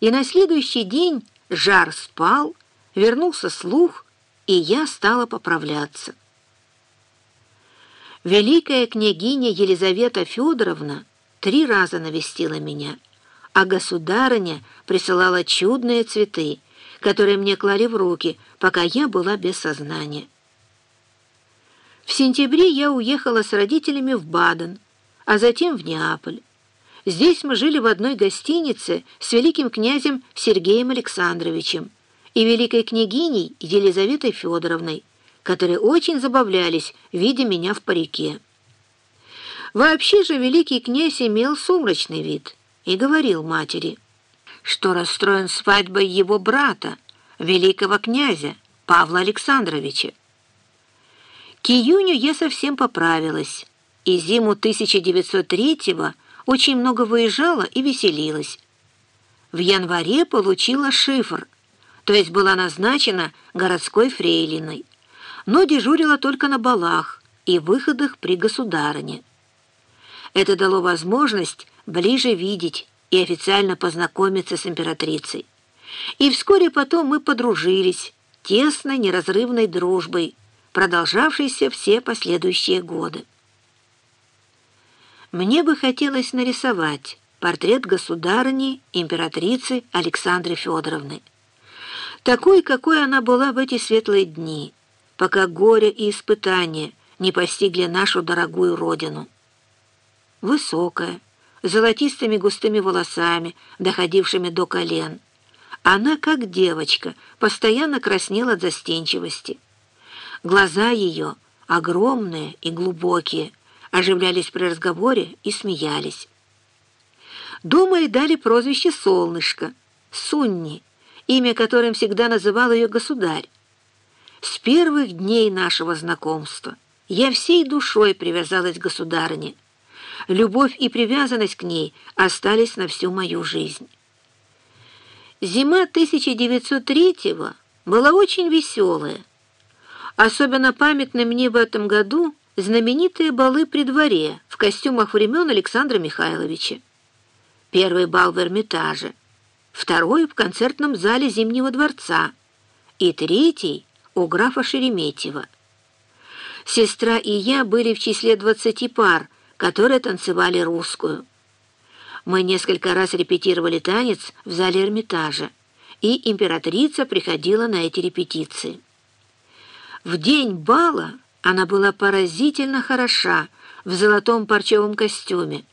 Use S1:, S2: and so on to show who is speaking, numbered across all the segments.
S1: и на следующий день жар спал, вернулся слух, и я стала поправляться. Великая княгиня Елизавета Федоровна три раза навестила меня, а государыня присылала чудные цветы, которые мне клали в руки, пока я была без сознания. В сентябре я уехала с родителями в Баден, а затем в Неаполь. Здесь мы жили в одной гостинице с великим князем Сергеем Александровичем и великой княгиней Елизаветой Федоровной, которые очень забавлялись, видя меня в парике. Вообще же великий князь имел сумрачный вид и говорил матери, что расстроен свадьбой его брата, великого князя Павла Александровича. К июню я совсем поправилась, и зиму 1903-го очень много выезжала и веселилась. В январе получила шифр, то есть была назначена городской фрейлиной но дежурила только на балах и выходах при государыне. Это дало возможность ближе видеть и официально познакомиться с императрицей. И вскоре потом мы подружились тесной неразрывной дружбой, продолжавшейся все последующие годы. Мне бы хотелось нарисовать портрет государыни императрицы Александры Федоровны, такой, какой она была в эти светлые дни – пока горе и испытания не постигли нашу дорогую родину. Высокая, золотистыми густыми волосами, доходившими до колен. Она, как девочка, постоянно краснела от застенчивости. Глаза ее, огромные и глубокие, оживлялись при разговоре и смеялись. Дома ей дали прозвище «Солнышко», «Сунни», имя которым всегда называл ее государь. С первых дней нашего знакомства я всей душой привязалась к государыне. Любовь и привязанность к ней остались на всю мою жизнь. Зима 1903-го была очень веселая. Особенно памятны мне в этом году знаменитые балы при дворе в костюмах времен Александра Михайловича. Первый бал в Эрмитаже, второй в концертном зале Зимнего дворца и третий у графа Шереметьева. Сестра и я были в числе двадцати пар, которые танцевали русскую. Мы несколько раз репетировали танец в зале Эрмитажа, и императрица приходила на эти репетиции. В день бала она была поразительно хороша в золотом парчевом костюме,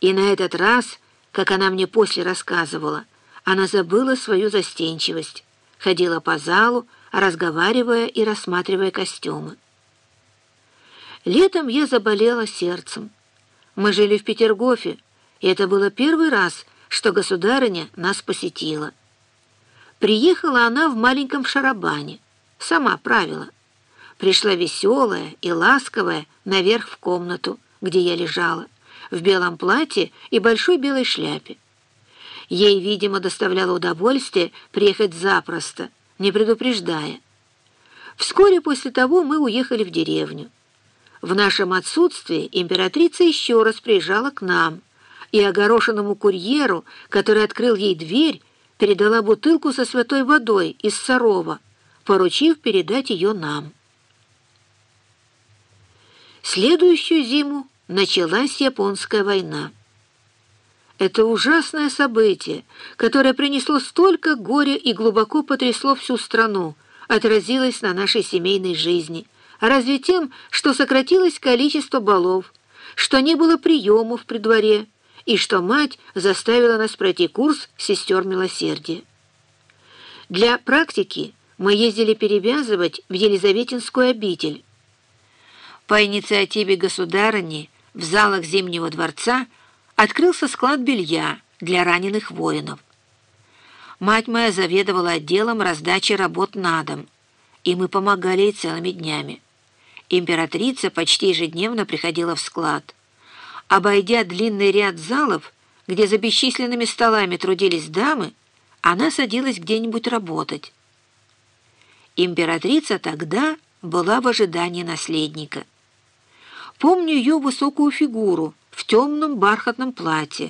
S1: и на этот раз, как она мне после рассказывала, она забыла свою застенчивость, ходила по залу, разговаривая и рассматривая костюмы. Летом я заболела сердцем. Мы жили в Петергофе, и это было первый раз, что государыня нас посетила. Приехала она в маленьком шарабане, сама правила. Пришла веселая и ласковая наверх в комнату, где я лежала, в белом платье и большой белой шляпе. Ей, видимо, доставляло удовольствие приехать запросто, не предупреждая. Вскоре после того мы уехали в деревню. В нашем отсутствии императрица еще раз приезжала к нам, и огорошенному курьеру, который открыл ей дверь, передала бутылку со святой водой из Сарова, поручив передать ее нам. Следующую зиму началась японская война. Это ужасное событие, которое принесло столько горя и глубоко потрясло всю страну, отразилось на нашей семейной жизни. А разве тем, что сократилось количество балов, что не было приемов при дворе, и что мать заставила нас пройти курс сестер милосердия. Для практики мы ездили перевязывать в Елизаветинскую обитель. По инициативе государыни в залах Зимнего дворца – открылся склад белья для раненых воинов. Мать моя заведовала отделом раздачи работ на дом, и мы помогали ей целыми днями. Императрица почти ежедневно приходила в склад. Обойдя длинный ряд залов, где за бесчисленными столами трудились дамы, она садилась где-нибудь работать. Императрица тогда была в ожидании наследника. Помню ее высокую фигуру, в темном бархатном платье,